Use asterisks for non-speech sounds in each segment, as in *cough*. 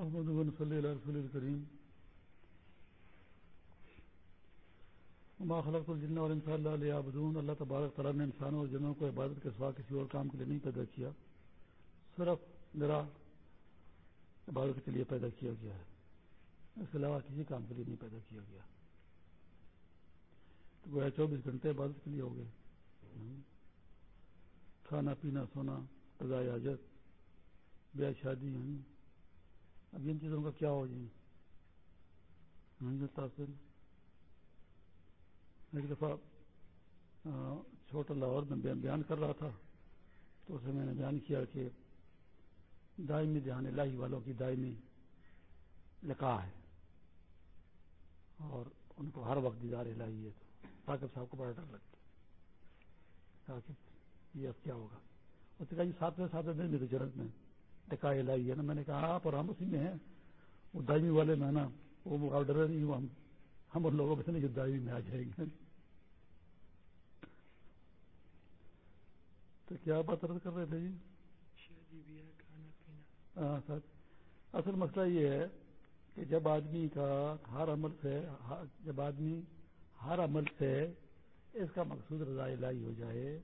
محمد صلی اللہ رسول الکریم ما خلق الجن اور انصاء اللہ علیہ آبدون اللہ تبارک تعالیٰ نے انسانوں اور جنوں کو عبادت کے سوا کسی اور کام کے لیے نہیں پیدا کیا۔ صرف میرا عبادت کے لیے پیدا کیا گیا ہے۔ اس کے علاوہ کسی کام کے لیے نہیں پیدا کیا گیا۔ تو گویا چوبیس گھنٹے عبادت کے لیے ہو گئے۔ کھانا پینا، سونا رضاء حاجت بیاہ شادی ہیں اب ان چیزوں کا کیا ہو جائیں تاثر ایک دفعہ چھوٹا لاہور میں بیان کر رہا تھا، تو اسے میں نے بیان کیا کہ دائمی دھیان الہی والوں کی دائمی لکھا ہے۔ اور ان کو ہر وقت دیدار الہی ہے، تو ثاقب صاحب کو بڑا ڈر لگتا یہ اب کیا ہوگا؟ اس نے کہا جی ساتویں ساتویں دن میری جنت میں لکھا الہی ہے نا۔ میں نے کہا آپ اور ہم اسی میں ہیں۔ وہ دائمی والے میں نا، وہ ڈر نہیں ہوں ہم ہم ان لوگوں میں سے نہیں دائمی میں آ جائیں گے۔ تو کیا بات رد کر رہے تھے جی؟ ہاں سر اصل مسئلہ یہ ہے کہ جب آدمی کا ہر عمل سے جب آدمی ہر عمل سے اس کا مقصود رضا الہی ہو جائے،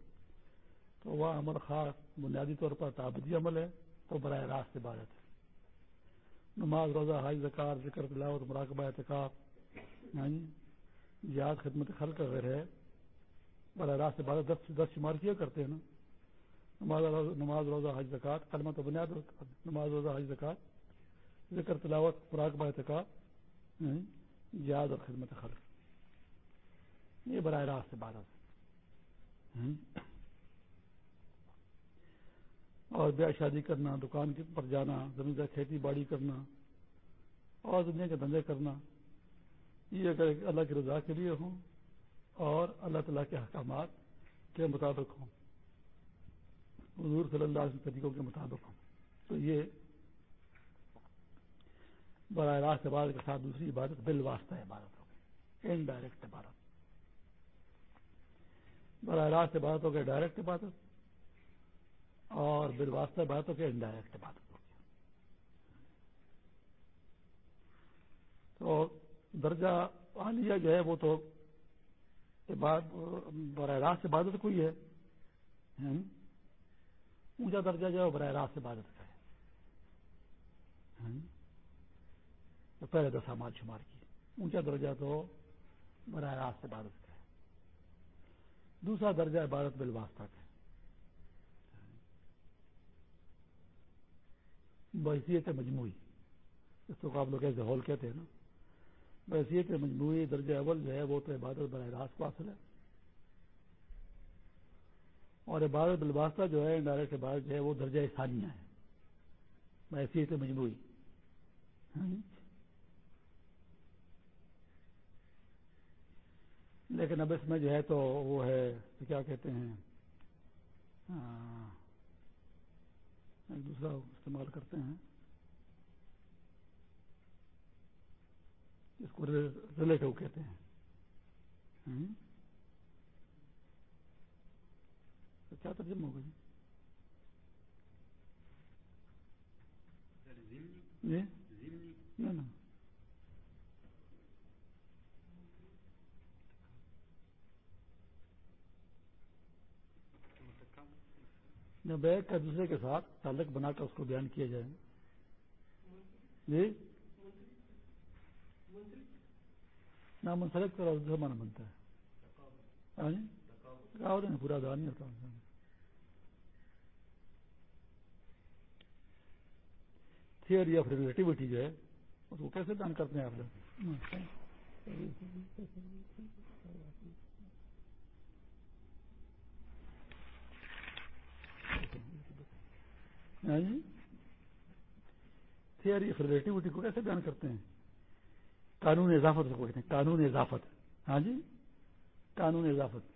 تو وہ عمل خاص بنیادی طور پر تعبدی عمل ہے۔ تو براہ راست عبادت ہے۔ نماز، روزہ حاج زکار ذکر، تلاوت، مراقبہ اعتکاب ہاں جی، یاد، خدمت، خلق اگر ہے، براہ راست عبادت دس دس شمار کیا کرتے ہیں نا؟ نماز نماز، روزہ، حج زکات کلمہ تو بنیاد نماز، روزہ، حج زکات ذکر، تلاوت، مراقبہ اعتکاب ہاں جی، یاد اور خدمت، خلق۔ یہ براہ راست عبادت ہے۔ ہاں جی۔ اور بیاہ شادی کرنا، دکان پر جانا، زمین کا کھیتی باڑی کرنا، اور دنیا کے دھندے کرنا، یہ اگر اللہ کی رضا کے لیے ہوں اور اللہ تعالیٰ کے احکامات کے مطابق ہوں۔ حضور صلی اللہ علیہ طریقوں کے مطابق ہوں۔ تو یہ براہ راست عبادت کے ساتھ دوسری عبادت بل واسطہ عبادت ہوگی انڈائریکٹ عبادت۔ براہ راست عبادت ہو ڈائریکٹ عبادت۔ اور بل واسطہ عبادت ہو گیا انڈائریکٹ عبادت ہو گیا تو درجہ عالیہ جو ہے وہ تو براہ راست عبادت کوئی ہے۔ اونچا درجہ جو ہے براہ راست عبادت کا ہے تو پہلے دس مال شمار کی۔ اونچا درجہ تو براہ راست عبادت کا ہے دوسرا درجہ عبادت بالواسطہ کا ہے بحثیت مجموعی اس کو آپ لوگ ایسے ہال کہتے ہیں نا۔ بحثیت مجموعی درجہ اول جو ہے وہ تو عبادت براہ راست کو حاصل ہے۔ اور عبادت بالواسطہ جو ہے، انڈائریکٹ عبادت جو ہے وہ درجہ ثانیہ ہے۔ بحثیت مجموعی۔ ہاں جی۔ لیکن اب اس میں جو ہے تو وہ ہے کیا کہتے ہیں؟ ایک دوسرا استعمال کرتے ہیں۔ اس کو ریلیٹو کہتے ہیں۔ کیا ترجمہ ہوگا جی؟ نا جب ایک کا دوسرے کے ساتھ تعلق بنا کر اس کو بیان کیا جائے۔ جی؟ نہ منسلک کرا دوسرا مانا بنتا ہاں جی؟ ہے۔ پورا دان نہیں ہوتا تھیئری آف ریلیٹیوٹی جو ہے، اس کو کیسے دان کرتے ہیں آپ لوگ؟ تھیئری آف ریلیٹیوٹی کو کیسے بیان کرتے ہیں؟ قانون اضافت کو کہتے ہیں، قانون اضافت۔ ہاں جی؟ قانون اضافت۔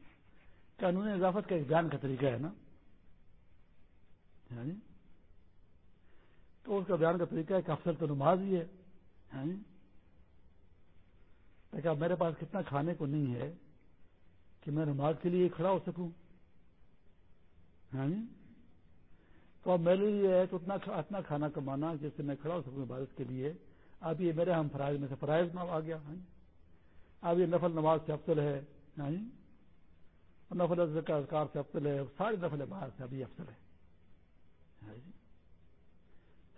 قانون اضافت کا ایک بیان کا طریقہ ہے نا؟ ہاں جی؟ تو اس کا بیان کا طریقہ ہے کہ افسر تو نماز ہی ہے۔ ہاں جی؟ لیکن میرے پاس کتنا کھانے کو نہیں ہے کہ میں نماز کے لیے کھڑا ہو سکوں۔ ہاں جی؟ تو اب میرے لیے ہے تو اتنا اتنا کھانا کمانا جس سے میں کھڑا ہو سکوں عبادت کے لیے، اب یہ میرے ہم فرائض میں سے فرائض نہ آ گیا ہاں جی؟ اب یہ نفل نماز سے افضل ہے ہاں جی؟ نفل اذکار سے افضل ہے سارے نفل باہر سے ابھی افضل ہے ہاں جی؟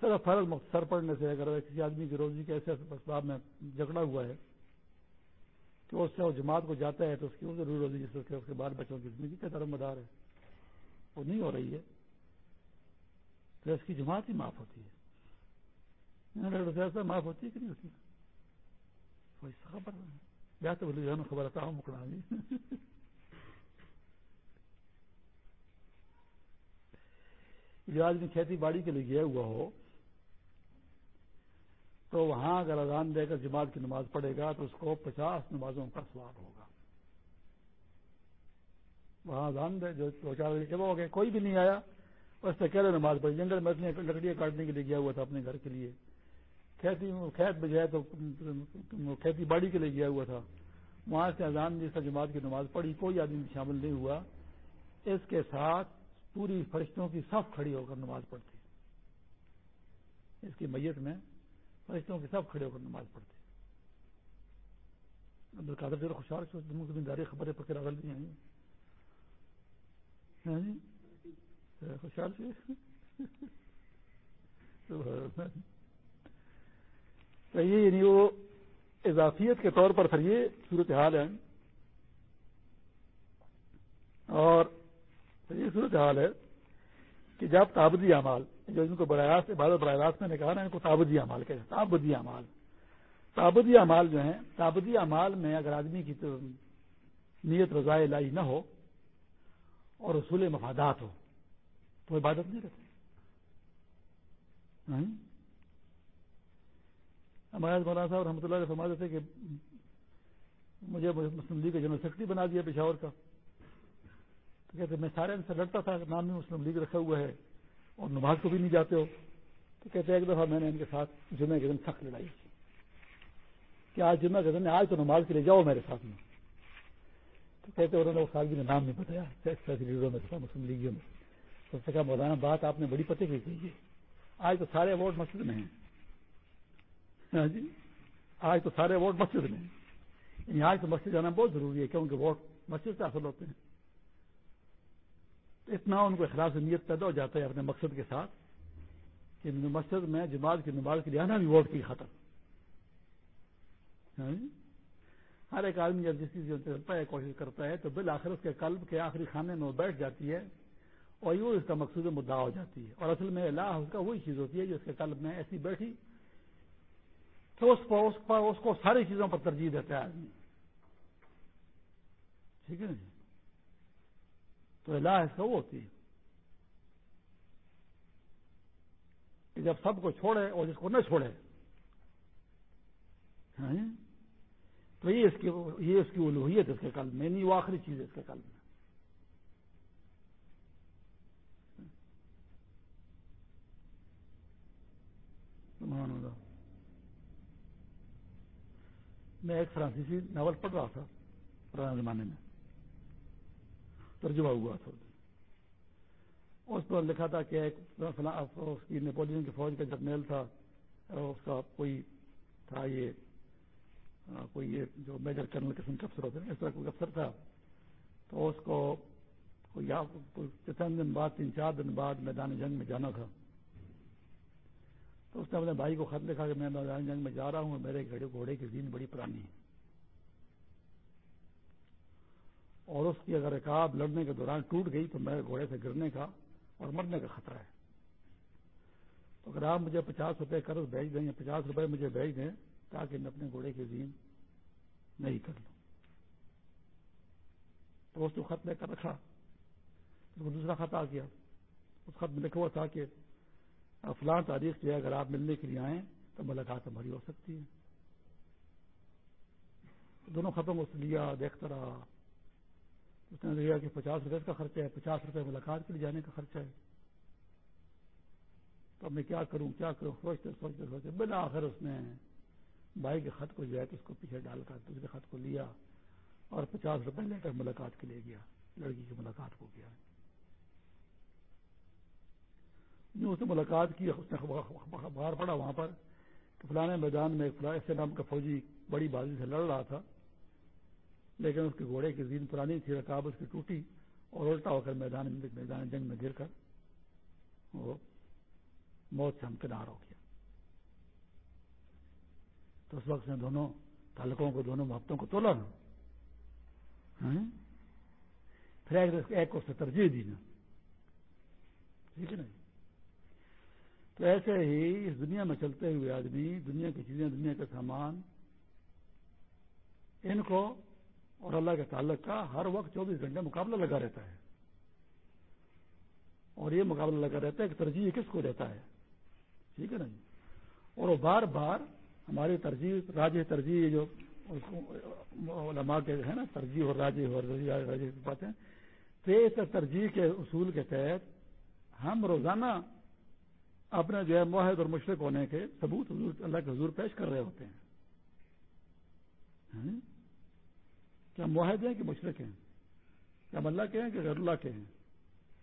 صرف فرض مختصر پڑنے سے اگر کسی آدمی کی روزی کے ایسے اسباب میں جھگڑا ہوا ہے کہ اس سے وہ جماعت کو جاتا ہے تو اس کی وہ ضرور روزی جس کے اس کے بال بچوں کی زندگی کا درم مدار ہے۔ وہ نہیں ہو رہی ہے۔ تو اس کی جماعت ہی معاف ہوتی ہے۔ یعنی ایسا معاف ہوتی ہے کہ نہیں ہوتی؟ کوئی خبر یا تو بولے خبر آتا ہوں مکڑا جو آدمی کھیتی باڑی کے لیے گیا ہوا ہو، تو وہاں اگر اذان دے کر جماعت کی نماز پڑھے گا، تو اس کو پچاس نمازوں کا سواب ہوگا۔ وہاں اذان دے، جو دو چار بجے ہو گئے، کوئی بھی نہیں آیا۔ اس سے کہہ نماز پڑھی جنگل میں لکڑیاں کاٹنے کے لیے گیا ہوا تھا اپنے گھر کے لیے۔ کھیتی کھیت بجائے تو کھیتی باڑی کے لیے گیا ہوا تھا۔ وہاں سے اذان جس کا جماعت کی نماز پڑھی، کوئی آدمی شامل نہیں ہوا۔ اس کے ساتھ پوری فرشتوں کی صف کھڑی ہو کر نماز پڑھتی اس کی میت میں فرشتوں کے سب کھڑے ہو کر نماز پڑھتے۔ عبد القادر سے خوشحال سے خبریں پکڑ اول نہیں آئی خوشحال سے تو یہ یعنی وہ اضافیت کے طور پر پھر یہ صورت حال ہے اور یہ صورت حال ہے کہ جب تابدی اعمال جو ان کو براہ راست عبادت براہ راست میں نے کہا نا ان کو تابدی اعمال کہتے ہیں تابدی اعمال تابدی اعمال جو ہیں تابدی اعمال میں اگر آدمی کی تو نیت رضاء لائی نہ ہو اور اصول مفادات ہو تو عبادت نہیں رہتی۔ ہمارے مولانا صاحب رحمۃ اللہ فرما تھے کہ مجھے مسلم لیگ کا جنرل سیکرٹری بنا دیا پشاور کا۔ تو کہتے میں سارے ان سے لڑتا تھا، نام بھی مسلم لیگ رکھا ہوا ہے اور نماز کو بھی نہیں جاتے ہو۔ تو کہتے ایک دفعہ میں نے ان کے ساتھ جمعہ کے دن سخت لڑائی کی۔ کہ آج جمعہ کے دن آج تو نماز کے لیے جاؤ میرے ساتھ میں۔ تو کہتے انہوں نے اس آدمی نے نام نہیں بتایا میں تھا، مسلم لیگیوں میں۔ تو اس سے کہا، مولانا، بات آپ نے بڑی پتہ کی کہی ہے آج تو سارے ووٹ مسجد میں ہیں۔ ہاں جی؟ آج تو سارے ووٹ مسجد میں ہیں۔ یعنی آج تو مسجد جانا بہت ضروری ہے، کیونکہ ووٹ مسجد سے حاصل ہوتے ہیں۔ اتنا ان کو اخلاص نیت پیدا ہو جاتا ہے اپنے مقصد کے ساتھ کہ مسجد میں جماعت کی نماز کے لیے آنا بھی ووٹ کی خطر ہاں جی؟ ہر ایک آدمی جب جس چیز چلتا ہے کوشش کرتا ہے تو بالآخر اس کے قلب کے آخری خانے میں وہ بیٹھ جاتی ہے۔ اور یوں اس کا مقصود مدعا ہو جاتی ہے۔ اور اصل میں اللہ اس کا وہی چیز ہوتی ہے جو اس کے قلب میں ایسی بیٹھی، تو اس کو اس کو ساری چیزوں پر ترجیح دیتا ہے آدمی۔ ٹھیک ہے نا جی؟ تو الہ اس کا وہ ہوتی ہے۔ کہ جب سب کو چھوڑے اور جس کو نہ چھوڑے ہاں جی؟ تو یہ اس کی، یہ اس کی الوحیت اس کے قلب میں یعنی نہیں وہ آخری چیز ہے اس کے قلب میں۔ میں ایک فرانسیسی ناول پڑھ رہا تھا پرانے زمانے میں۔ ترجمہ ہوا تھا۔ اس پر لکھا تھا کہ ایک اس کی نیپولین کی فوج کا جرنیل تھا اس کا کوئی تھا یہ، کوئی یہ جو میجر کرنل قسم کے افسر ہوتے ہیں، اس طرح کوئی افسر تھا۔ تو اس کو چند دن بعد، تین چار دن بعد میدان جنگ میں جانا تھا۔ تو اس نے اپنے بھائی کو خط لکھا کہ میں میدان جنگ میں جا رہا ہوں اور میرے گھوڑے کی زین بڑی پرانی ہے اور اس کی اگر رکاب لڑنے کے دوران ٹوٹ گئی تو میرے گھوڑے سے گرنے کا اور مرنے کا خطرہ ہے۔ تو اگر آپ مجھے پچاس روپے قرض بھیج دیں یا پچاس روپے مجھے بھیج دیں تاکہ میں اپنے گھوڑے کی زین نہیں کر لوں۔ تو اس کو خط لے کر رکھا۔ دوسرا خط آ گیا۔ اس خط میں لکھا ہوا تھا کہ فلاں تاریخ جو ہے، اگر آپ ملنے کے لیے آئیں تو ملاقات ہماری ہو سکتی ہے۔ دونوں خطوں کو لیا دیکھتا رہا اس نے دیا کہ پچاس روپے کا خرچہ ہے، پچاس روپے ملاقات کے لیے جانے کا خرچہ ہے۔ تو اب میں کیا کروں کیا کروں؟ سوچتے سوچتے سوچتے بلا آخر اس نے بھائی کے خط کو جو ہے اس کو پیچھے ڈال کر دوسرے خط کو لیا اور پچاس روپے لے کر ملاقات کے لیے گیا، لڑکی کی ملاقات کو کیا جو اس نے ملاقات کی، اس نے باہر پڑا وہاں پر کہ فلانے میدان میں ایک ایسے نام کا فوجی بڑی بازی سے لڑ رہا تھا، لیکن اس کے گھوڑے کی زین پرانی تھی، رکاب اس کی ٹوٹی اور الٹا ہو کر میدان میدان جنگ میں گر کر وہ موت سے ہمکنار ہو گیا۔ تو اس وقت نے دونوں تعلقوں کو، دونوں محبتوں کو تولا نا ہاں؟ پھر ایک کو سے ترجیح دی نا۔ ٹھیک ہے نا؟ تو ایسے ہی اس دنیا میں چلتے ہوئے آدمی، دنیا کی چیزیں، دنیا کا سامان، ان کو اور اللہ کے تعلق کا ہر وقت چوبیس گھنٹے مقابلہ لگا رہتا ہے۔ اور یہ مقابلہ لگا رہتا ہے کہ ترجیح کس کو دیتا ہے؟ ٹھیک ہے نا جی؟ اور وہ بار بار ہماری ترجیح راج ترجیح جو علماء کے ہے نا، ترجیح اور راج اور باتیں تو ترجیح کے اصول کے تحت ہم روزانہ اپنے جو ہے معاہد اور مشرق ہونے کے ثبوت حضور اللہ کے حضور پیش کر رہے ہوتے ہیں۔ یعنی کیا معاہد ہیں کہ مشرق ہیں؟ کیا ہم اللہ کے ہیں کہ غیر اللہ کے ہیں؟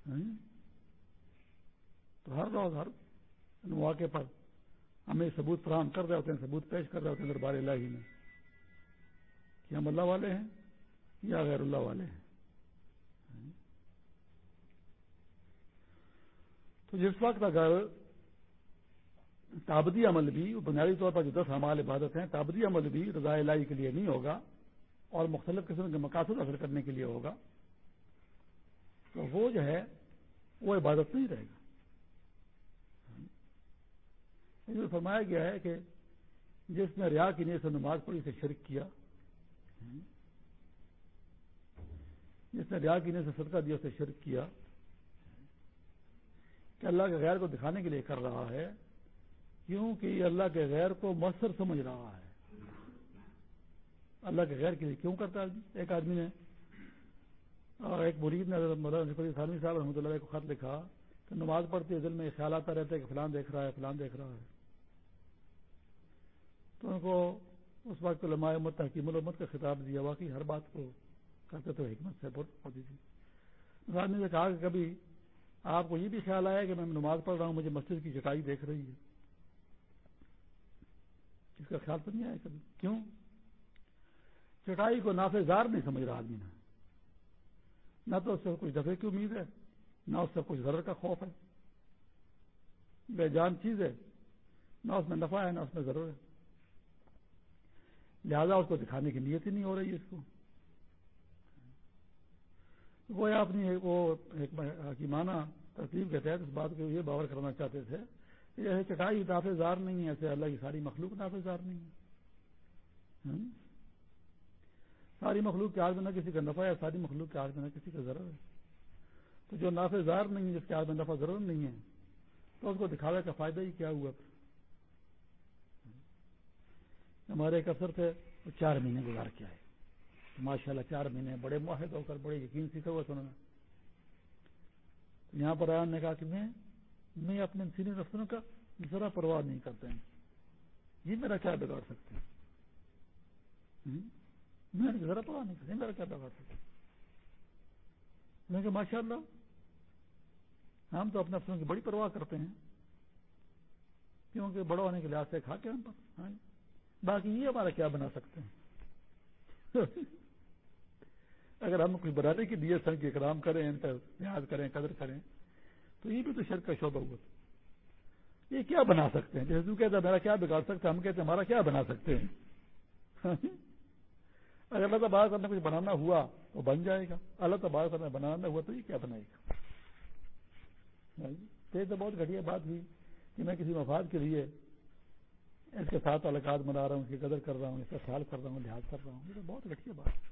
یعنی تو ہر روز ہر مواقع پر ہمیں ثبوت فراہم کر رہے ہوتے ہیں، ثبوت پیش کر رہے ہوتے ہیں دربار الہی میں۔ کہ ہم اللہ والے ہیں یا غیر اللہ والے ہیں؟ یعنی تو جس وقت اگر تابدی عمل بھی بنیادی طور پر جو دس ہمال عبادت ہیں، تابدی عمل بھی رضاء الہی کے لیے نہیں ہوگا اور مختلف قسم کے مقاصد حاصل کرنے کے لیے ہوگا۔ تو وہ جو ہے، وہ عبادت نہیں رہے گا۔ یعنی فرمایا گیا ہے کہ جس نے ریا کی نیت سے نماز پڑھی سے شرک کیا۔ جس نے ریا کی نیت سے صدقہ دیا، اسے شرک کیا۔ کہ اللہ کے غیر کو دکھانے کے لیے کر رہا ہے کیونکہ یہ اللہ کے غیر کو مؤثر سمجھ رہا ہے۔ اللہ کے غیر کے لیے کیوں کرتا ہے ایک آدمی نے اور ایک مرید نے مولانا سالمی صاحب رحمۃ اللہ کو خط لکھا کہ نماز پڑھتی ہے دل میں یہ خیال آتا رہتا ہے کہ فلان دیکھ رہا ہے، فلان دیکھ رہا ہے۔ تو ان کو اس وقت علماء امت تحکیم الامت کا خطاب دیا، واقعی ہر بات کو کرتے تو حکمت سے بہت ہوتی تھی آدمی نے کہا کہ کبھی آپ کو یہ بھی خیال آیا کہ میں نماز پڑھ رہا ہوں، مجھے مسجد کی چٹائی دیکھ رہی ہے۔ اس کا خیال تو نہیں آیا کبھی؟ کیوں؟ چٹائی کو نافذار نہیں سمجھ رہا آدمی نے نہ تو اس سے کچھ دفعے کی امید ہے، نہ اس سے کچھ ضرر کا خوف ہے۔ بے جان چیز ہے، نہ اس میں نفع ہے، نہ اس میں ضرور ہے۔ لہذا اس کو دکھانے کی نیت ہی نہیں ہو رہی ہے اس کو۔ وہ اپنی وہ ایک حکیمانہ ترتیب کے تحت اس بات کو یہ باور کرنا چاہتے تھے یہ چٹائی نافذار نہیں ہے ایسے اللہ کی ساری مخلوق نافذار نہیں ہے ہاں؟ ساری مخلوق کے آج میں نہ کسی کا نفع ہے، ساری مخلوق کے آج میں نہ کسی کا ضرور ہے۔ تو جو نافذار نہیں ہے جس کے آج میں نفع ضرور نہیں ہے، تو اس کو دکھاوے کا فائدہ ہی کیا ہوا؟ ہمارے ایک افسر تھے، وہ چار مہینے گزار کے آئے۔ ماشاء اللہ چار مہینے، بڑے معاہد ہو کر، بڑے یقین سیکھے ہوئے سننا یہاں پر آیا نے کہا کہ میں میں اپنے سینئر افسروں کا ذرا پرواہ نہیں کرتے ہیں یہ میرا کیا بگاڑ سکتے ہیں میں ذرا پرواہ نہیں کرتے میرا کیا بگاڑ سکتے میں کہ ماشاء اللہ، ہم تو اپنے افسروں کی بڑی پرواہ کرتے ہیں۔ کیونکہ بڑا ہونے کے لحاظ سے کھا کے ہم پر۔ ہاں؟ باقی یہ ہمارا کیا بنا سکتے ہیں؟ *laughs* اگر ہم کچھ بنانے کے لیے سنگ اکرام کریں، ان کا یاد کریں، قدر کریں تو یہ بھی تو شرک کا شعبہ ہوا یہ کیا بنا سکتے ہیں؟ جیسے تو کہتا میرا کیا بگاڑ سکتا ہم کہتے ہیں، ہمارا کیا بنا سکتے ہیں؟ *laughs* اگر اللہ تعالیٰ کرنے کچھ بنانا ہوا تو بن جائے گا۔ اللہ تعالیٰ کرنے بنانا ہوا تو یہ کیا بنائے گا؟ ہاں جی۔ یہ تو بہت گھٹیا بات ہوئی کہ میں کسی مفاد کے لیے اس کے ساتھ تعلقات بنا رہا ہوں، اس کی قدر کر رہا ہوں، اس کا خیال کر رہا ہوں، لحاظ کر رہا ہوں۔ یہ تو بہت گھٹیا بات ہے۔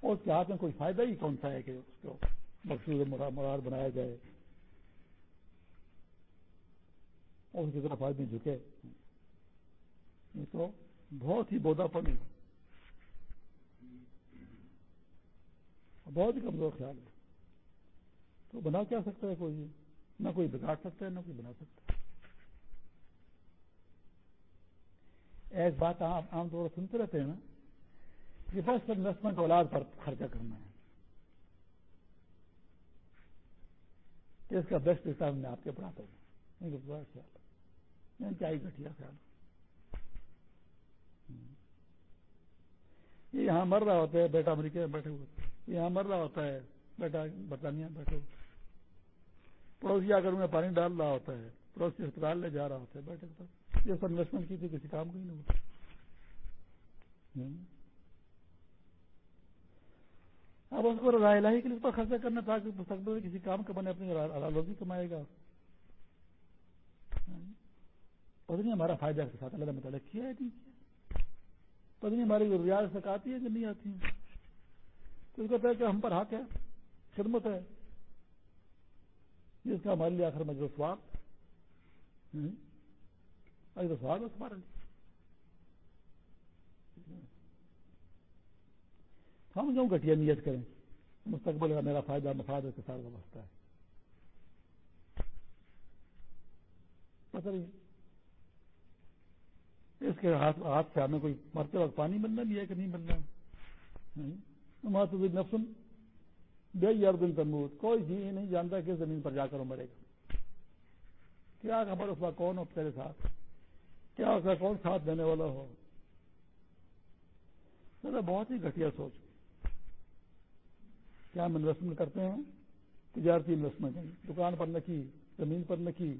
اور اس کے ہاتھ میں کوئی فائدہ ہی کون سا ہے کہ اس کو مقصود مراد بنایا جائے اور اس کی طرف آدمی جھکے یہ تو بہت ہی بودا پن ہے۔ بہت ہی کمزور خیال ہے۔ تو بنا کیا سکتا ہے کوئی؟ نہ کوئی بگاڑ سکتا ہے، نہ کوئی بنا سکتا ہے۔ ایک بات آپ عام طور پر سنتے رہتے ہیں نا کہ فرسٹ انویسٹمنٹ اولاد پر خرچہ کرنا ہے کہ اس کا بیسٹ حساب میں آپ کے پڑھاتا ہوں خیال میں کیا ہی گھٹیا خیال یہ یہاں مر رہا ہوتا ہے، بیٹا امریکہ میں بیٹھے ہوئے یہاں مر رہا ہوتا ہے، بیٹا برطانیہ میں بیٹھے ہوئے پڑوسی آ کر انہیں پانی ڈال رہا ہوتا ہے، پڑوسی اسپتال لے جا رہا ہوتا ہے بیٹھے جس پر انویسٹمنٹ کی تھی، کسی کام کو ہی نہیں ہوتا اب اس کو رضا الہی کے لیے اس پر خرچہ کرنا تاکہ مستقبل میں کسی کام کا بنے اپنی روزی کمائے گا۔ ہاں جی۔ پتہ نہیں ہمارا فائدہ کے ساتھ اللہ مطالعہ کیا ہے، نہیں کیا۔ پتہ نہیں ہماری ضروریات تک آتی ہے کہ نہیں آتی ہیں۔ تو اس کو کہ ہم پر حق ہے، خدمت ہے۔ جس کا ہمارے لیے آخر ہاں جی۔ میں جو سواب تو سواب ہے تمہارے لیے ہم کیوں گٹیا نیت کریں؟ مستقبل کا میرا فائدہ مفاد کے ساتھ وابستہ ہے۔ پتہ نہیں اس کے ہاتھ ہاتھ سے ہمیں کوئی مرتے وقت پانی ملنا بھی ہے کہ نہیں ملنا؟ نفسن بے یار دن تمبوت کوئی جی نہیں جانتا کس زمین پر جا کر مرے گا۔ کیا خبر اس کا کون ہو تیرے ساتھ؟ کیا اس کا کون ساتھ دینے والا ہو؟ بہت ہی گھٹیا سوچ۔ کیا ہم انویسٹمنٹ کرتے ہیں؟ تجارتی انویسٹمنٹ دکان پر نہ کی، زمین پر نہ کی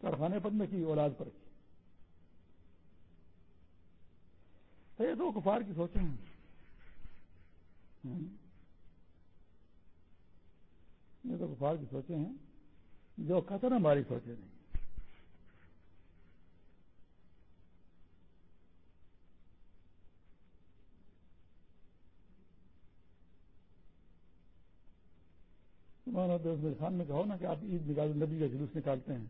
کارخانے پر نہ کی، اولاد پر کی۔ یہ تو کفار کی سوچیں ہیں۔ یہ تو کفار کی سوچیں ہیں۔ جو قطر ہماری سوچے نہیں۔ خان نے کہا نا کہ آپ عید نکال نبی کا جلوس نکالتے ہیں۔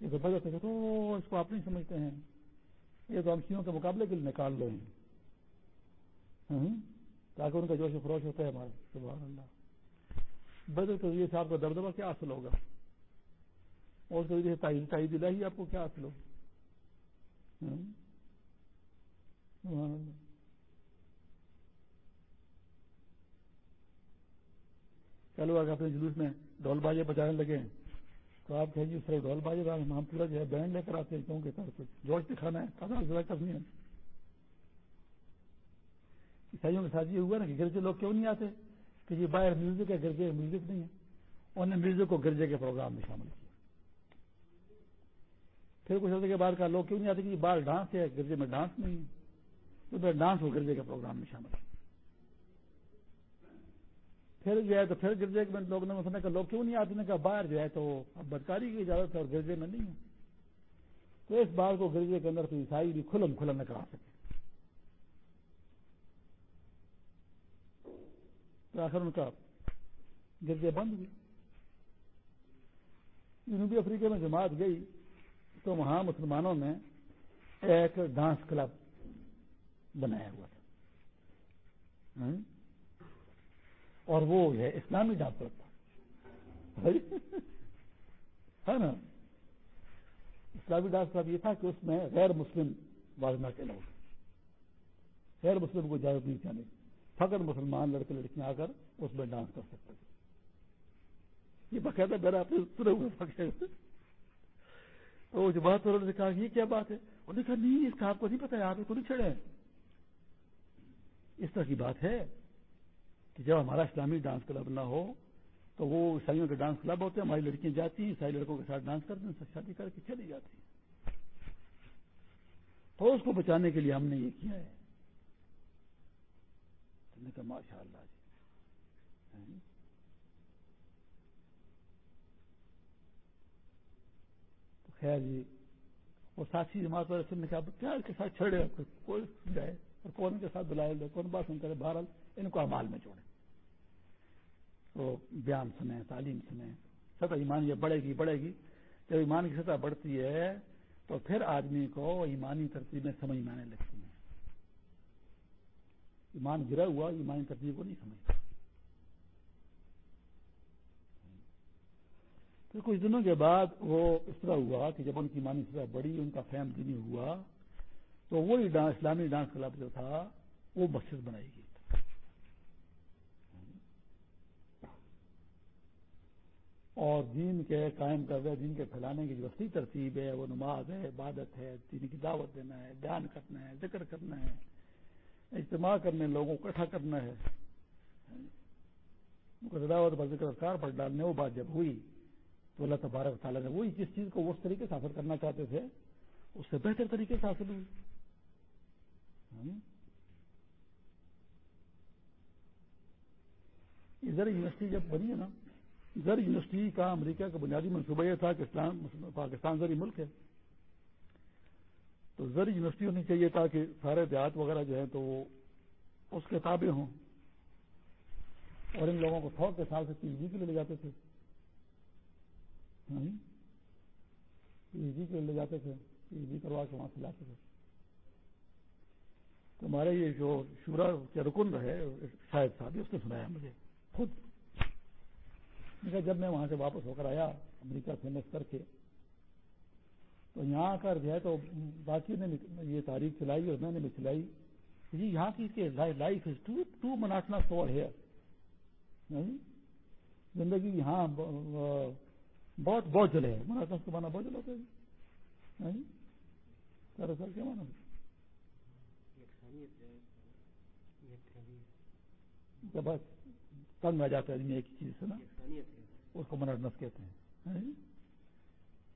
یہ تو بجٹ ہے تو اس کو آپ نہیں سمجھتے ہیں۔ یہ تو ہم چینوں کے مقابلے کے لیے نکال رہے ہیں ہاں۔ تاکہ ان کا جوش و فروش ہوتا ہے ہمارا۔ سبحان اللہ۔ بدل کے ذریعے سے آپ کا دبدبہ کیا حاصل ہوگا؟ اور اس کے ذریعے سے تائید دلائی آپ کو کیا حاصل ہوگا؟ ہاں۔ چلو اگر اپنے جلوس میں ڈھول بازے بجانے لگے۔ تو آپ کہیں گے سر، ڈھول بازے ہم پورا جو ہے بینڈ لے کر آتے ہیں کیونکہ جوش دکھانا ہے ذرا کرنی ہے؟ عیسائیوں کے ساتھ یہ ہوا نا کہ گرجے لوگ کیوں نہیں آتے؟ کہ یہ باہر میوزک ہے، گرجے میوزک نہیں ہے۔ انہوں نے میوزک کو گرجے کے پروگرام میں شامل کیا۔ پھر کچھ عرصے کے بعد کا لوگ کیوں نہیں آتے؟ کہ یہ باہر ڈانس ہے، گرجے میں ڈانس نہیں ہے۔ تو ڈانس کو گرجے کے پروگرام میں شامل کیا۔ پھر جو ہے تو پھر گرجے میں لوگ نے سنا کہ لوگ کیوں نہیں آتے؟ کہ باہر جو ہے تو اب بدکاری کی اجازت ہے اور گرجے میں نہیں ہے تو اس بات کو گرجے کے اندر تو عیسائی بھی کھلم کھلم نہ کرا سکے۔ تو آخر ان کا گرجے بند ہوئے جنوبی افریقہ میں جماعت گئی تو وہاں مسلمانوں نے ایک ڈانس کلب بنایا ہوا تھا۔ اور وہ ہے اسلامی ڈاکٹر تھا۔ ہے نا؟ اسلامی ڈاکٹر صاحب یہ تھا کہ اس میں غیر مسلم واضح کے لوگ غیر مسلم کو اجازت نہیں چاہیے فقط مسلمان لڑکے لڑکیاں آ کر اس میں ڈانس کر سکتے تھے۔ یہ باقاعدہ میرا اپنے سنے ہوئے فخر تو جو بات انہوں نے کہا، یہ کیا بات ہے؟ انہوں نے کہا، نہیں، اس کا آپ کو نہیں پتا آپ کو نہیں چھڑے اس طرح کی بات ہے۔ کہ جب ہمارا اسلامی ڈانس کلب نہ ہو، تو وہ عیسائیوں کے ڈانس کلب ہوتے ہیں، ہماری لڑکیاں جاتی ہیں، عیسائی لڑکوں کے ساتھ ڈانس کرتے ہیں شادی کر کے چلی جاتی ہیں۔ تو اس کو بچانے کے لیے ہم نے یہ کیا ہے۔ کہا، ماشاء اللہ جی۔ تو خیر جی وہ ساتھی جماعت والے سن نے کہا کیا اس کے ساتھ چھڑے کوئی جائے اور کون کے ساتھ بلائے، کون بات سن کرے، بہرحال ان کو امال میں جوڑیں وہ بیان سنیں، تعلیم سنیں۔ سطح ایمان یہ بڑھے گی بڑھے گی۔ جب ایمان کی سطح بڑھتی ہے، تو پھر آدمی کو ایمانی ترتیب میں سمجھ میں آنے لگتی ہیں ایمان گرا ہوا، ایمانی ترتیب کو نہیں سمجھتا۔ پھر کچھ دنوں کے بعد وہ اس طرح ہوا کہ جب ان کی ایمانی سطح بڑی ان کا فہم دینی ہوا، تو وہی ڈانس، اسلامی ڈانس کلب جو تھا، وہ مسجد بنائی گئی۔ اور دین کے قائم کر رہے دین کے پھیلانے کی جو وسیع ترتیب ہے، وہ نماز ہے، عبادت ہے، دین کی دعوت دینا ہے، بیان کرنا ہے، ذکر کرنا ہے، اجتماع کرنے، لوگوں کو اکٹھا کرنا ہے۔ دعوت پر ذکر کار پر ڈالنے، وہ بات جب ہوئی تو اللہ تبارک تعالیٰ نے وہی جس چیز کو اس طریقے سے حاصل کرنا چاہتے تھے، اس سے بہتر طریقے سے حاصل ہوئی۔ زر یونیورسٹی جب بنی ہے نا زر یونیورسٹی کا امریکہ کا بنیادی منصوبہ یہ تھا کہ اسلام، پاکستان زرعی ملک ہے۔ تو زر یونیورسٹی ہونی چاہیے تھا کہ سارے دیہات وغیرہ جو ہیں تو وہ اس کے تابع ہوں۔ اور ان لوگوں کو سو کے سال سے پی جی کے لیے لے جاتے تھے۔ پی جی؟ کے لیے لے جاتے تھے۔ پی جی کروا کے وہاں سے لاتے تھے۔ تو ہمارے یہ جو شورا کے رکن رہے شاید صاحب اس نے سنایا مجھے۔ خود جب میں وہاں سے واپس ہو کر آیا امریکہ سے مس کر کے تو یہاں آ کر جو ہے تو باقی نے یہ تاریخ چلائی اور میں نے بھی چلائی۔ جی یہاں کی لائف از ٹو ٹو مناسنا فور ہیئر زندگی یہاں بہت بہت جلے ہے مناسب کو مانا بہت جل ہوتا ہے سر سر کیا مانا بس تنگ آ جاتا ہے آدمی ایک چیز سے نا؟ اس کو منرنس کہتے ہیں۔ ہاں جی؟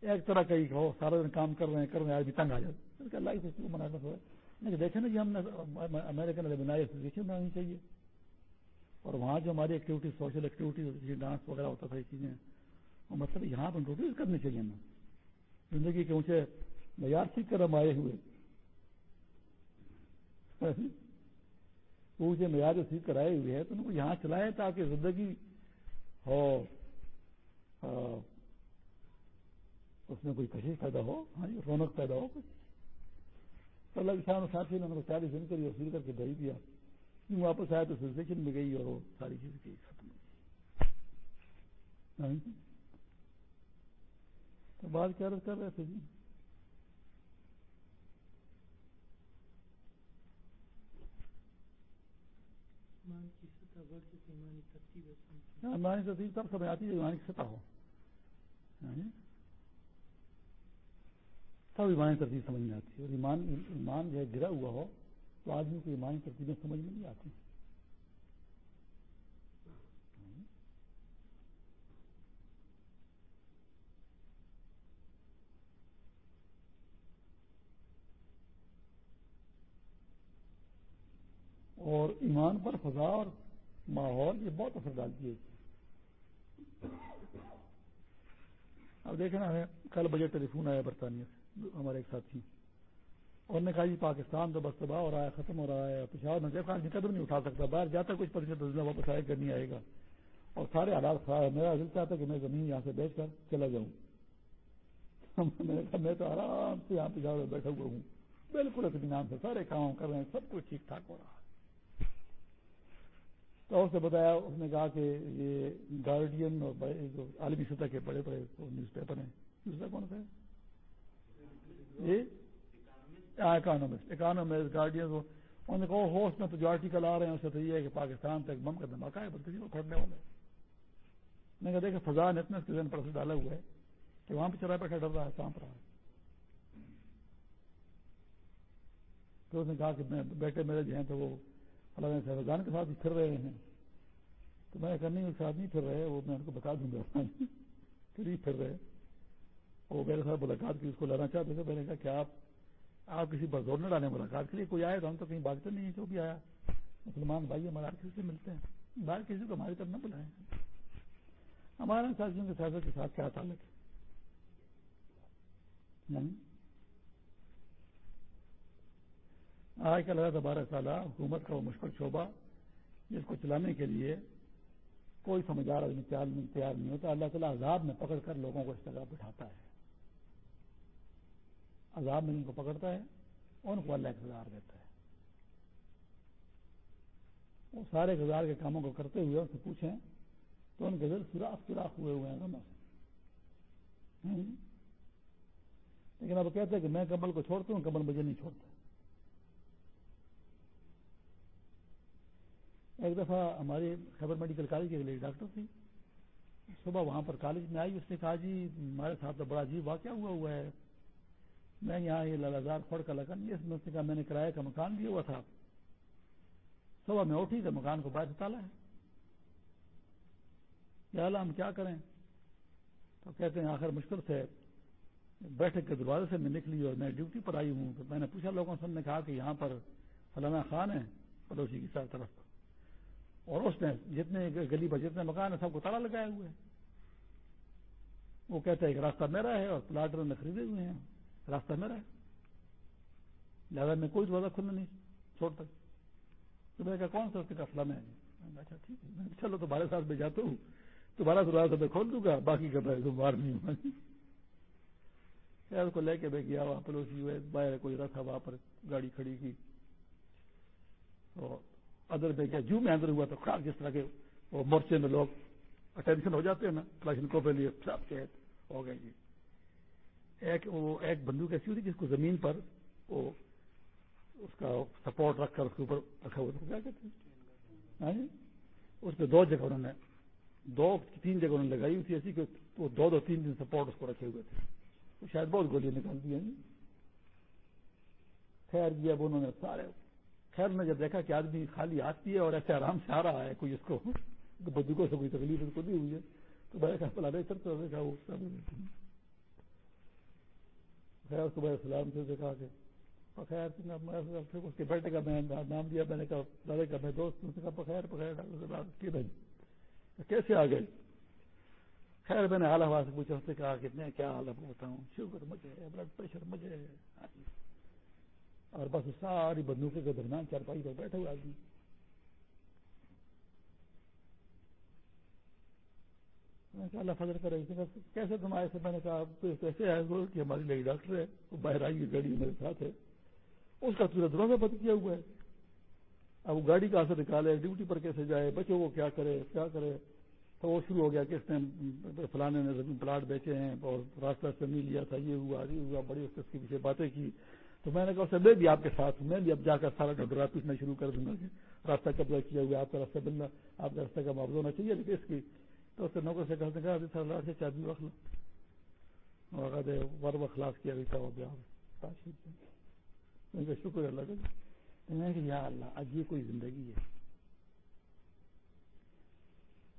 ایک طرح کا ہی ہو سارا دن کام کر رہے ہیں، کر رہے ہیں آدمی تنگ آ جاتا ہے۔ لائف اس کو منرنس ہو لیکن دیکھیں نا جی ہم نے امیرکن ریبنائی ایسوسیشن بنانی چاہیے۔ اور وہاں جو ہماری ایکٹیویٹی سوشل ایکٹیویٹی ہوتی تھی ڈانس وغیرہ ہوتا تھا، یہ چیزیں۔ وہ مطلب یہاں پر انٹروڈیوس کرنی چاہیے نا زندگی کے اونچے معیار سیکھ کر ہم آئے ہوئے۔ ہاں جی؟ اونچے معیار جو سیکھ کر آئے ہوئے ہیں تو ان کو یہاں چلائیں تاکہ زندگی ہو اس میں کوئی کشش پیدا ہو ہاں جی رونق پیدا ہو کچھ اللہ کے شام ساتھی نے ان کو چالیس دن کری اور کر کے بھیج دیا۔ کیوں واپس آیا تو سینسیشن میں گئی اور وہ ساری چیز کی ختم ہو گئی۔ ہاں جی۔ تو بات کیا کر رہے تھے جی؟ ہاں، ایمانی ترتیب تب سمجھ آتی ہے ایمانی کی سطح ہو۔ یعنی تب ایمانی ترتیب سمجھ میں آتی ہے۔ اور ایمان ایمان جو ہے، گرا ہوا ہو، تو آدمی کو ایمانی ترتیبیں سمجھ میں نہیں آتی۔ اور ایمان پر فضا اور ماحول، یہ بہت اثر ڈالتی ہے۔ اب دیکھیں نا ہمیں، کل بجے ٹیلی فون آیا برطانیہ سے، ہمارے ایک ساتھی۔ اور نے کہا جی پاکستان تو بس تباہ ہو رہا ہے، ختم ہو رہا ہے پشاور میں دیکھا قدم نہیں اٹھا سکتا۔ باہر جاتا کچھ پرچے واپس آئے گا نہیں آئے گا۔ اور سارے حالات خراب ہے میرا دل چاہتا کہ میں زمین یہاں سے بیچ کر چلا جاؤں۔ *laughs* میں نے کہا، میں تو آرام سے یہاں پشاور میں بیٹھا ہوا ہوں۔ بالکل اطمینان سے، سارے کام کر رہے ہیں، سب کچھ ٹھیک ٹھاک ہو رہا ہے۔ تو اس نے بتایا، اس نے کہا کہ یہ گارڈین اور جو عالمی سطح کے بڑے بڑے نیوز پیپر ہیں۔ دوسرا کون سا ہے؟ جی؟ اکانومسٹ۔ اکانومسٹ گارڈین انہوں نے کہا ہو میں تو جو آرٹیکل آ رہے ہیں، اس سے تو یہ ہے کہ پاکستان تک بم کا دھماکہ ہے بلکہ وہ پھڑنے والے۔ میں نے کہا دیکھا فضا نے اتنا اس کے ذہن پر سے ڈالا ہوا ہے کہ وہاں پہ چلا بیٹھا ڈر رہا ہے کہاں پر رہا ہے۔ تو اس نے کہا کہ میں بیٹے میرے جو ہیں تو وہ اللہ صاحبان کے ساتھ ہی پھر رہے ہیں۔ تو میں کرنی کے ساتھ نہیں پھر رہے، وہ میں ان کو بتا دوں گا۔ *laughs* پھر ہی پھر رہے۔ وہ میرے ساتھ ملاقات کی، اس کو لانا چاہتے تھے، میں نے کہا کہ آپ آپ کسی پر زور نہ ڈالیں، ملاقات کے لیے کوئی آئے تو ہم تو کہیں بھاگتے نہیں ہیں، جو بھی آیا۔ مسلمان بھائی ہمارا کسی سے ملتے ہیں۔ باہر کسی کو ہماری طرف نہ بلائیں۔ ہمارے ساتھیوں کے ساتھ کے ساتھ کیا تعلق ہے؟ یعنی آج کل اللہ تبارہ تعالیٰ حکومت کا وہ مشکل شعبہ جس کو چلانے کے لیے کوئی سمجھدار آدمی تیار نہیں ہوتا۔ اللہ تعالیٰ عذاب میں پکڑ کر لوگوں کو اس طرح بٹھاتا ہے۔ عذاب میں ان کو پکڑتا ہے، ان کو اللہ اقتدار دیتا ہے۔ وہ سارے اقتدار کے کاموں کو کرتے ہوئے ان سے پوچھیں تو ان کے دل سوراخ سوراخ ہوئے ہوئے ہیں دونوں سے۔ لیکن اب کہتے ہیں کہ میں کمبل کو چھوڑتا ہوں کمبل مجھے نہیں چھوڑتا۔ ایک دفعہ ہماری خبر میڈیکل کالج کی ڈاکٹر تھی صبح وہاں پر کالج میں آئی، اس نے کہا جی ہمارے ساتھ تو بڑا عجیب واقعہ ہوا ہوا ہے۔ میں یہاں یہ لالازار کھوڑ کا لگا نہیں اس میں کہا میں نے کرایہ کا مکان لیا ہوا تھا۔ صبح میں اٹھی تو مکان کو باہر تالا ہے۔ کیا ہم کیا کریں؟ تو کہتے ہیں، آخر مشکل سے بیٹھک کے دروازے سے میں نکلی اور میں ڈیوٹی پر آئی ہوں۔ تو میں نے پوچھا، لوگوں سے نے کہا کہ یہاں پر فلانا خان ہے پڑوسی کی طرف اور اس نے جتنے گلی پر جتنے مکان ہیں، سب کو تالا لگائے ہوئے ہیں۔ وہ کہتے ہیں کہ راستہ میرا ہے اور پلاٹر نے خریدے ہوئے ہیں۔ راستہ میرا ہے۔ لہٰذا میں کوئی دروازہ کھلنا نہیں چھوڑتا۔ تو میں نے کہا، کون سا اس کا فلانا ہے اچھا ٹھیک ہے۔ چلو تمہارے ساتھ میں جاتا ہوں۔ تمہارا دروازہ میں کھول دوں گا۔ باقی کا میں باہر نہیں ہوں۔ خیر کو لے کے میں گیا۔ وہاں پڑوسی ہوئے۔ باہر کوئی رکھا وہاں پر گاڑی کھڑی کی۔ تو ادر میں کیا جو میں اندر ہوا تو خاص جس طرح کے وہ مورچے میں لوگ اٹینشن ہو جاتے ہیں نا کلاشن کو پہ لیے سب کے ہو گئے جی۔ ایک وہ ایک بندوق ایسی ہوتی جس کو زمین پر وہ اس کا سپورٹ رکھ کر اس کے اوپر رکھا ہوا کیا کہتے ہیں؟ ہاں جی؟ اس پہ دو جگہ انہوں نے، دو تین جگہ انہوں نے لگائی ہوئی تھی ایسی کہ وہ دو دو تین دن سپورٹ اس کو رکھے ہوئے تھے۔ تو شاید بہت گولیاں نکالتی ہیں جی۔ خیر جی اب انہوں نے سارے خیر نے جب دیکھا کہ آدمی خالی آتی ہے اور ایسے آرام سے آ رہا ہے، کوئی اس کو بزرگوں سے کوئی تکلیف اس کو نہیں ہوئی ہے، تو میں کہا پلا رہے سر دیکھا وہ خیر صبح السلام سے دیکھا کہ خیر اس کے بیٹے کا میں نام دیا، میں نے کہا دادا کا میں دوست نے کہا، بخیر بخیر ڈاکٹر صاحب کی بھائی۔ کیسے آ گئے خیر، میں نے حال ہوا سے پوچھا، اس سے کہا کہ میں کیا حال ہے بتاؤں؟ شوگر مجھے بلڈ پریشر مجھے اور بس ساری بندوقوں کے درمیان چارپائی پر بیٹھے ہوئے آدمی۔ اللہ فضر کرے کیسے تم آئے سے میں نے کہا کیسے آئے گا کہ ہماری لڑی ڈاکٹر ہے، وہ باہر آئی گاڑی میرے ساتھ ہے۔ اس کا پورا دروازہ بند کیا ہوا ہے۔ اب وہ گاڑی کا اثر نکالے؟ ڈیوٹی پر کیسے جائے؟ بچوں کو کیا کرے؟ کیا کرے؟ تو وہ شروع ہو گیا کہ اس نے فلانے نے زمین پلاٹ بیچے ہیں اور راستہ سے نہیں لیا تھا، یہ ہوا یہ ہوا، بڑی اس کے پیچھے باتیں کی۔ تو میں نے کہا اسے میں بھی آپ کے ساتھ ہوں، میں بھی اب جا کر سارا ڈبرا پیٹنا شروع کر دوں گا کہ راستہ قبضہ کیا ہوا آپ کا راستہ بننا آپ کا راستہ کا معاوضہ ہونا چاہیے لیکن اس کی۔ تو اس نوکر سے کہتے کہ سر اللہ سے چادی وقت لو۔ اور ور و خلاص کیا بھی ہو گیا شکر اللہ کا۔ میں کہ یا اللہ اب یہ کوئی زندگی ہے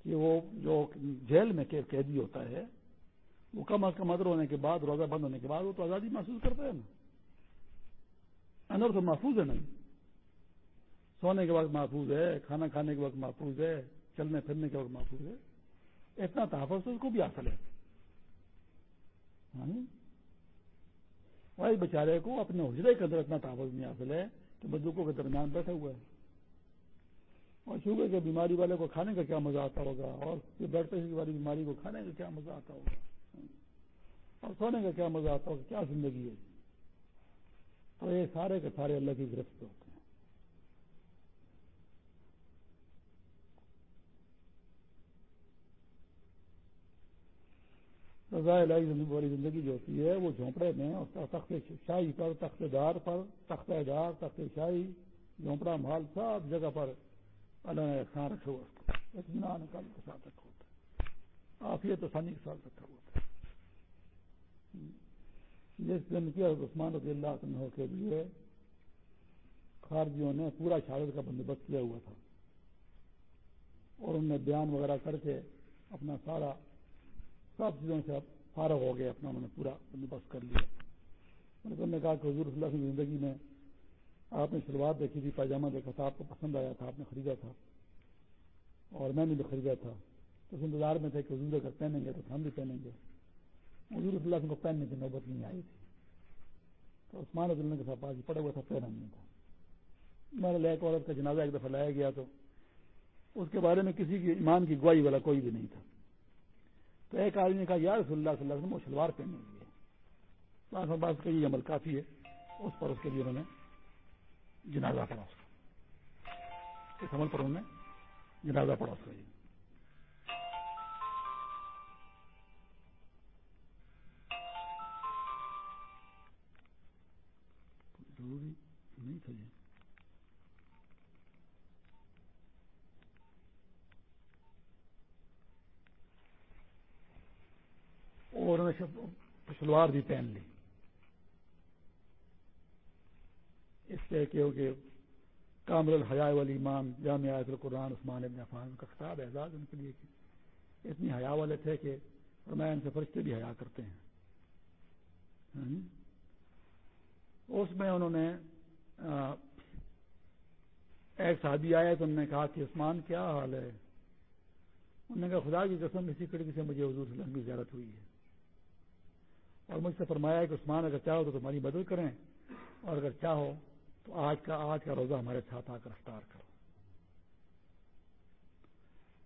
کہ وہ جو جیل میں قیدی ہوتا ہے، وہ کم از کم ادر ہونے کے بعد، روزہ بند ہونے کے بعد وہ تو آزادی محسوس کرتا ہے نا۔ اندر تو محفوظ ہے نہیں۔ سونے کے وقت محفوظ ہے، کھانا کھانے کے وقت محفوظ ہے، چلنے پھرنے کے وقت محفوظ ہے۔ اتنا تحفظ تو اس کو بھی حاصل ہے۔ ہاں جی۔ وہی بیچارے کو اپنے حجرے کے اندر اتنا تحفظ نہیں حاصل ہے کہ بندوقوں کے درمیان بیٹھے ہوئے ہیں اور شوگر کے بیماری والے کو کھانے کا کیا مزہ آتا ہوگا؟ اور بلڈ پریشر والی بیماری کو کھانے کا کیا مزہ آتا ہوگا؟ اور سونے کا کیا مزہ آتا ہوگا؟ کیا زندگی ہے؟ تو یہ سارے کے سارے اللہ کی گرفت ہوتے ہیں۔ رضا الہی والی زندگی جو ہوتی ہے، وہ جھونپڑے میں تخت شاہی پر، تخت دار پر، تخت دار تخت شاہی، جھونپڑا محال سب جگہ پر اللہ نے خان رکھا ہوا اس کو۔ اطمینان کل کے ساتھ رکھا ہوتا ہے۔ آفیت آسانی کے ساتھ رکھا ہوتا ہے۔ جس دن کی عثمان رضی اللہ عنہ کے لیے خارجیوں نے پورا شہادت کا بندوبست کیا ہوا تھا اور انہوں نے بیان وغیرہ کر کے اپنا سارا سب چیزوں سے فارغ ہو گئے، اپنا انہوں نے پورا بندوبست کر لیا۔ انہوں نے کہا کہ حضور صلی اللہ کی زندگی میں آپ نے شروعات دیکھی تھی پاجامہ دیکھا تھا، آپ کو پسند آیا تھا، آپ نے خریدا تھا اور میں نے بھی خریدا تھا۔ تو اس انتظار میں تھے کہ حضور اگر پہنیں گے تو ہم بھی پہنیں گے۔ حضور صلی اللہ کو پہننے کی نوبت نہیں آئی تھی۔ تو عثمان رضی اللہ کے ساتھ پاس پڑا ہوا تھا پہنا نہیں تھا۔ میں نے ایک عورت کا جنازہ ایک دفعہ لایا گیا تو اس کے بارے میں کسی کی ایمان کی گواہی والا کوئی بھی نہیں تھا۔ تو ایک آدمی نے کہا یار رسول اللہ صلی اللہ علیہ وسلم، وہ شلوار پہننے لیے بات کا یہ عمل کافی ہے۔ اس پر اس کے لیے انہوں نے جنازہ پڑا اس کا اس عمل پر انہوں نے جنازہ پڑا اس کا نہیں تھا جی شلوار بھی پہن لی۔ اس لیے کہ کہ کامر الحیا والی امام جامع القرآن، عثمان ابن عفان کا خطاب اعزاز ان کے لیے اتنی حیا والے تھے کہ میں ان سے فرشتے بھی حیا کرتے ہیں۔ ہاں جی۔ اس میں انہوں نے ایک صحابی آیا تو انہوں نے کہا کہ عثمان کیا حال ہے؟ انہوں نے کہا، خدا کی قسم، اسی کڑکی سے مجھے حضور وسلم کی زیارت ہوئی ہے۔ اور مجھ سے فرمایا کہ عثمان، اگر چاہو تو تمہاری مدد کریں، اور اگر چاہو تو آج کا آج کا روزہ ہمارے ساتھ آ کر افطار کرو۔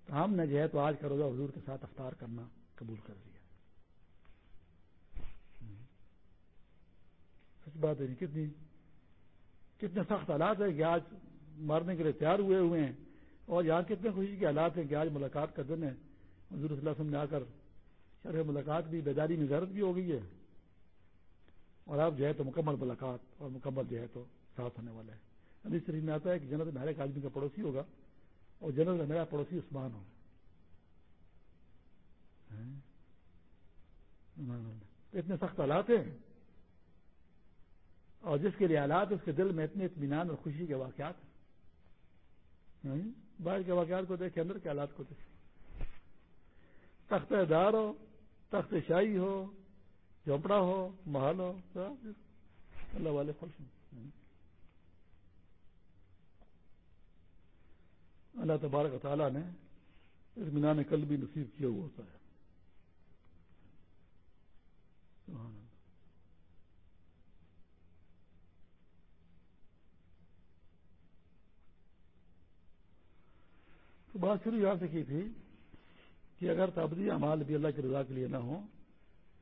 تو ہم نے جو ہے تو آج کا روزہ حضور کے ساتھ افطار کرنا قبول کر لیا۔ سچ بات ہے کتنی کتنے سخت حالات ہیں کہ آج مارنے کے لیے تیار ہوئے ہوئے ہیں اور یہاں کتنے خوشی کے حالات ہیں کہ آج ملاقات کا دن ہے۔ حضور صلی اللہ علیہ وسلم نے آ کر شرح ملاقات بھی، بیداری میں ضرورت بھی ہو گئی ہے۔ اور اب جو ہے تو مکمل ملاقات اور مکمل جو ہے تو ساتھ ہونے والا ہے علی شریف میں آتا ہے کہ جنت میں ہر ایک آدمی کا پڑوسی ہوگا اور جنت میں میرا پڑوسی عثمان ہو۔ ہاں؟ اتنے سخت حالات ہیں۔ اور جس کے لیے حالات اس کے دل میں اتنے اطمینان اور خوشی کے واقعات ہیں۔ یعنی باہر کے واقعات کو دیکھے، اندر کے حالات کو دیکھے۔ تخت دار ہو، تخت شاہی ہو، جھونپڑا ہو، محل ہو اللہ والے خوش ہوں اللہ تبارک تعالیٰ نے اطمینان کل بھی نصیب کیا ہوا ہوتا ہے۔ تو بات شروع یہاں سے کی تھی کہ اگر تبدیلی اعمال بھی اللہ کی رضا کے لیے نہ ہو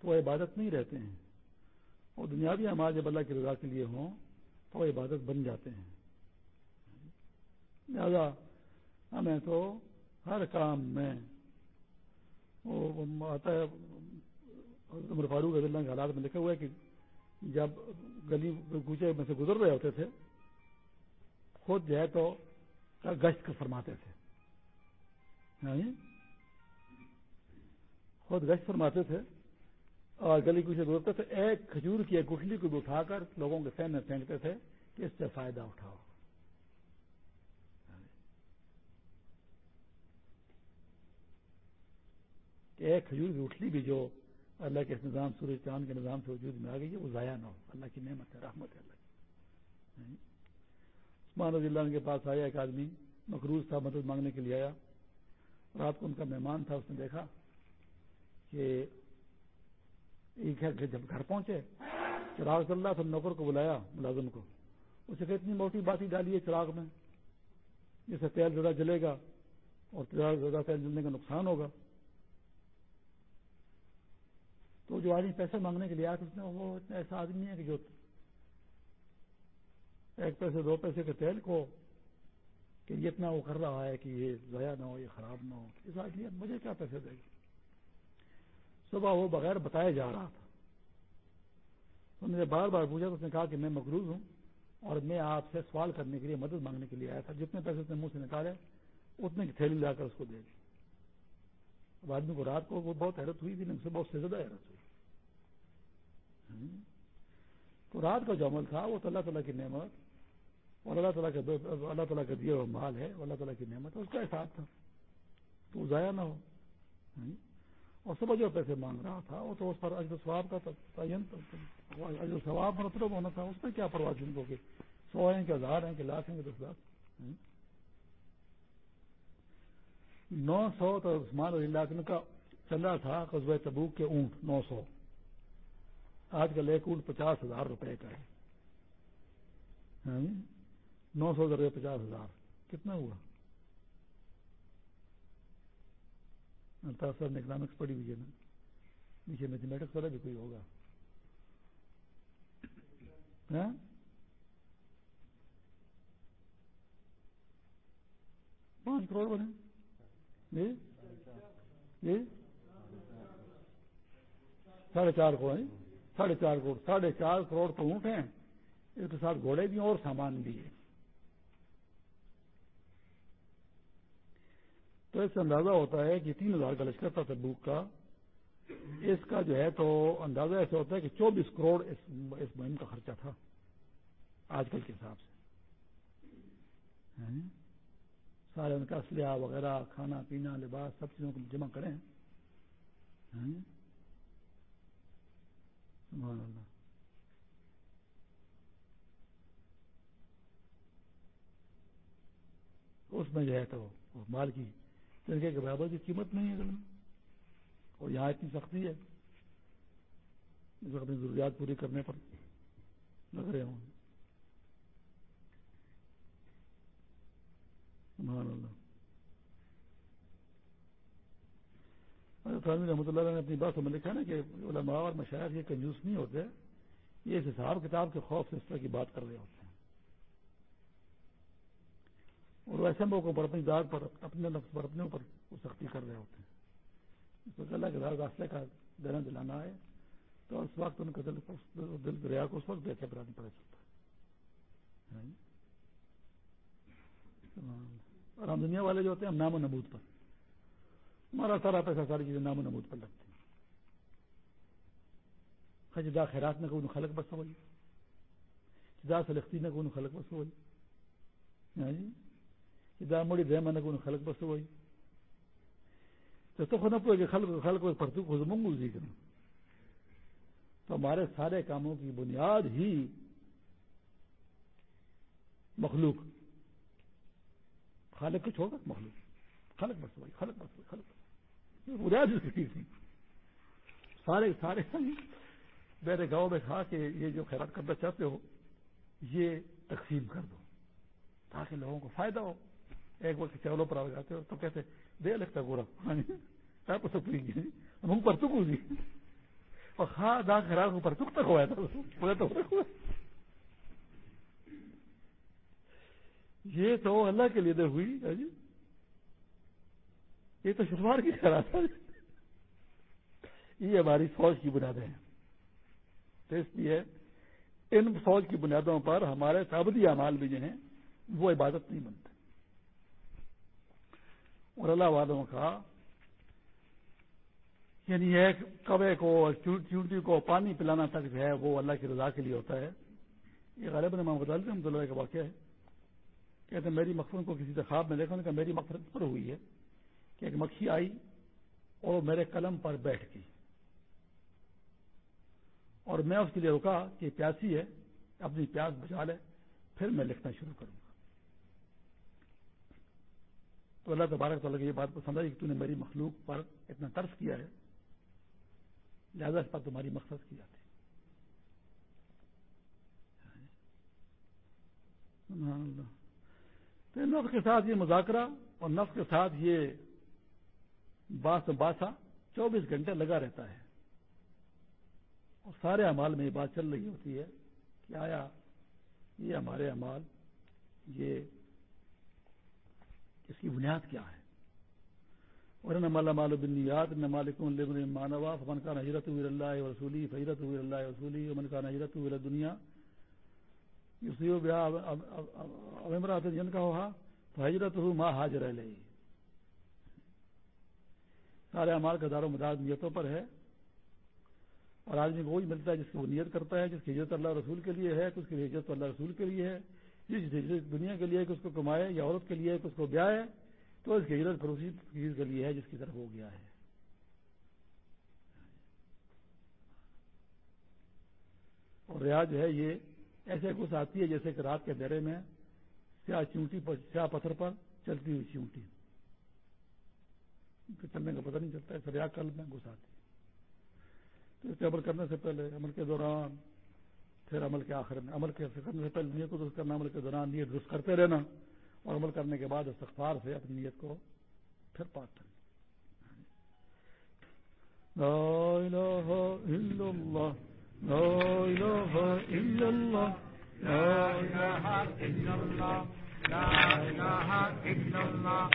تو وہ عبادت نہیں رہتے ہیں۔ اور دنیاوی اعمال جب اللہ کی رضا کے لیے ہوں تو وہ عبادت بن جاتے ہیں۔ لہذا ہمیں تو ہر کام میں وہ آتا ہے عمر فاروق رضی اللہ کے حالات میں لکھا ہوا ہے کہ جب گلی کوچے میں سے گزر رہے ہوتے تھے، خود جو ہے تو گشت فرماتے تھے۔ خود گشت فرماتے تھے۔ اور گلی کوچے گزرتے تھے۔ ایک کھجور کی ایک گٹھلی کو بھی اٹھا کر لوگوں کے سین میں پھینکتے تھے کہ اس سے فائدہ اٹھاؤ۔ کہ ایک کھجور کی اٹھلی بھی جو اللہ کے اس نظام، سورج چاند کے نظام سے وجود میں آ گئی ہے، وہ ضائع نہ ہو۔ اللہ کی نعمت ہے، رحمت ہے اللہ کی۔ عثمان رضی اللہ کے پاس آیا ایک آدمی، مقروض تھا، مدد مانگنے کے لیے آیا۔ رات کو ان کا مہمان تھا، اس نے دیکھا کہ جب گھر پہنچے، چراغ چل رہا تھا نوکر کو بلایا، ملازم کو۔ اسے کہ اتنی موٹی بات ہی ڈالی ہے چراغ میں جسے تیل زیادہ جلے گا اور زیادہ تیل جلنے کا نقصان ہوگا۔ تو جو آدمی پیسے مانگنے کے لیے آیا اس نے وہ اتنا ایسا آدمی ہے کہ جو ایک پیسے، دو پیسے کے تیل کو کہ یہ اتنا وہ کر رہا ہے کہ یہ ضائع نہ ہو، یہ خراب نہ ہو۔ اس آدمی مجھے کیا پیسے دے گی صبح وہ بغیر بتائے جا رہا تھا۔ تو نے بار بار پوچھا، تو اس نے کہا کہ میں مقروض ہوں اور میں آپ سے سوال کرنے کے لیے مدد مانگنے کے لیے آیا تھا۔ جتنے پیسے اس نے منہ سے نکالے، اتنے کی تھیلی لا کر اس کو دے دی۔ اب آدمی کو رات کو وہ بہت حیرت ہوئی تھی سے بہت سے زیادہ حیرت ہوئی۔ تو رات کا جو عمل تھا، وہ تو اللہ تعالیٰ کی نعمت اور اللہ تعالیٰ کا اللہ تعالیٰ کا دیا ہوا مال ہے اللہ تعالیٰ کی نعمت ہے، اس کا احساس تھا۔ تو ضائع نہ ہو۔ ہاں جی؟ اور صبح جو پیسے مانگ رہا تھا، وہ تو اس پر اجر ثواب کا تعین اجر ثواب مرتبہ ہونا تھا۔ اس میں کیا پرواہ جن کو کہ سو ہیں کہ ہزار ہیں کہ لاکھ ہیں کہ دس لاکھ؟ ہاں جی؟ نو سو تو عثمان رضی اللہ کا چل رہا تھا قصبہ تبوک کے اونٹ، نو سو۔ آج کل ایک اونٹ پچاس ہزار روپے کا ہے۔ ہاں جی؟ نو سو ذریعے پچاس ہزار۔ کتنا ہوا؟ الطاف صاحب نے اکنامکس پڑھی ہوئی ہے نا۔ نیچے میتھمیٹکس والا بھی کوئی ہوگا۔ ہاں؟ پانچ کروڑ بنے۔ جی جی ساڑھے چار کروڑ، ساڑھے چار کروڑ، ساڑھے چار کروڑ تو اونٹ ہیں۔ اس کے ساتھ گھوڑے بھی اور سامان بھی ہے تو اس سے اندازہ ہوتا ہے کہ تین ہزار کا لشکر تھا تبوک کا۔ اس کا جو ہے تو اندازہ ایسا ہوتا ہے کہ چوبیس کروڑ اس مہم کا خرچہ تھا۔ آج کل کے حساب سے۔ ہاں؟ سارے ان کا اسلحہ وغیرہ، کھانا پینا، لباس سب چیزوں کو جمع کریں۔ ہاں؟ اس میں جو ہے تو مال کی تنخواہ کے برابر کی قیمت نہیں ہے اصل میں اور یہاں اتنی سختی ہے۔ جو اپنی ضروریات پوری کرنے پر لگ رہے ہوں۔ رحمۃ اللہ نے اپنی بات میں لکھا نا کہ علماء اور مشاعر یہ کنجوس نہیں ہوتے، یہ اس حساب کتاب کے خوف سے اس طرح کی بات کر رہے ہوتے۔ ہیں اور ویسے موقع پر اپنی ذات پر، اپنے نفس پر اپنے اوپر سختی کر رہے ہوتے ہیں۔ اس وقت اللہ کے دار راستے کا دینا دلانا ہے۔ تو اس وقت ان کا دل دل دریا کو اس وقت دیکھے برانی پڑے چلتا ہے ہاں جی؟ اور ہم دنیا والے جو ہوتے ہیں، ہم نام و نبود پر۔ ہمارا سارا پیسہ، ساری چیزیں نام و نبود پر لگتی ہیں۔ خجدہ خیرات نہ کوئی خلق بس ہوئی جدا سلختی نہ کوئی خلق بس ہوئی ہاں جی؟ جدا مڑی دہ نہ کوئی خلق بس ہوئی تو خود کہ خلق خلق پرتو کو زمنگ جی کرنا تو ہمارے سارے کاموں کی بنیاد ہی مخلوق. خالق کو چھوڑ کر مخلوق خلق بس بھائی خلق بس خلق بنیاد اس کی سارے سارے میرے گاؤں میں کھا کہ یہ جو خیرات کرنا چاہتے ہو یہ تقسیم کر دو تاکہ لوگوں کو فائدہ ہو۔ ایک وقت چولوں پر آ جاتے تو کہتے دے لگتا گورا۔ ہاں جی۔ آپ سب ہم پرتک ہوئی جی۔ اور ہاں، خا دا خراب پرتک تک ہوا تھا تو یہ تو اللہ کے لیے ہوئی ہاں جی۔ یہ تو شروعات کی خراب یہ ہماری فوج کی بنیادیں ہیں۔ تو اس لیے ان فوج کی بنیادوں پر ہمارے سابدی اعمال بھی جو ہیں، وہ عبادت نہیں بنتے۔ اور اللہ والوں کا یعنی ایک کوے کو چونٹی کو پانی پلانا تک جو ہے وہ اللہ کی رضا کے لیے ہوتا ہے۔ یہ غالب نے محمد علی رحمۃ اللہ کا واقعہ ہے۔ کہتے ہیں، میری مقصد کو کسی خواب میں دیکھا کہ میری مقصد پر ہوئی ہے کہ ایک مکھی آئی اور میرے قلم پر بیٹھ گئی۔ اور میں اس کے لیے رکا کہ پیاسی ہے، اپنی پیاس بچا لے، پھر میں لکھنا شروع کروں۔ تو اللہ تبارک تعالیٰ کی یہ بات پسند آئی کہ تو نے میری مخلوق پر اتنا ترس کیا ہے، لہذا اس پر تمہاری مقصد کی جاتی تو نفس کے ساتھ یہ مذاکرہ اور نفس کے ساتھ یہ باس باسا چوبیس گھنٹے لگا رہتا ہے۔ اور سارے امال میں یہ بات چل رہی ہوتی ہے کہ آیا یہ ہمارے امال یہ اس کی بنیاد کیا ہے؟ اور نہ مال بنیاد نہ مالک مانوا فمن کا نجرت ہوئی اللہ وسولی فیرت ہوئی اللہ وسولی امن کا نجرت ہوئی دنیا امراط جن کا ہوا تو حجرت ہو ماں حاضر لے سارے امال کا دار و مدار نیتوں پر ہے اور آدمی کو وہی ملتا ہے جس کی وہ نیت کرتا ہے، جس کی ہجرت اللہ رسول کے لیے ہے اس کی ہجرت اللہ رسول کے لیے ہے۔ جس دنیا کے لیے کہ اس کو کمائے یا عورت کے لیے کہ اس کو بیاہ تو اس کی ہجرت فروسی چیز کے لیے ہے، جس کی طرف ہو گیا ہے۔ اور ریاض جو ہے، یہ ایسے گھس آتی ہے جیسے کہ رات کے دیرے میں سیاہ چونٹی پر، سیاہ پتھر پر چلتی ہوئی چونٹی۔ چلنے کا پتہ نہیں چلتا ہے سریا کل میں گھس آتی تو اس پہ عمل کرنے سے پہلے، عمل کے دوران پھر عمل کے آخر میں، عمل کے کرنے سے پہلے نیت کو درست کرنا، عمل کے دوران نیت درست کرتے رہنا اور عمل کرنے کے بعد استغفار سے اپنی نیت کو پھر پاک کرنا۔ لا لا لا لا